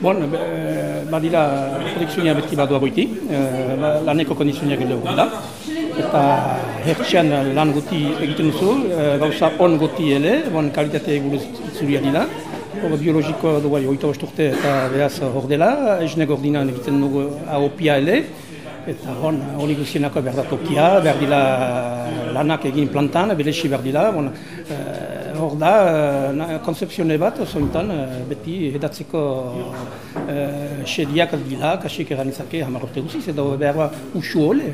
Bon, badira protekzionia beti badua goiti, e, laneko kondizionia gero da. Eta hertxean lan guti egiten duzu, e, gauza on guti ele, bon, kalitatea eguruz itzuria dira. Hor biologikoa du bai, oita urte eta behaz hor dela, esne gordinan egiten dugu AOPia ele. Eta hon, hori guzienako behar da tokia, behar dila lanak egin plantan, belesi behar dila. Bon, e, hor da, konzepzione bat, zointan, beti edatzeko e, xediak dila, kasik eranizake hamar urte guziz, edo behar usu ole.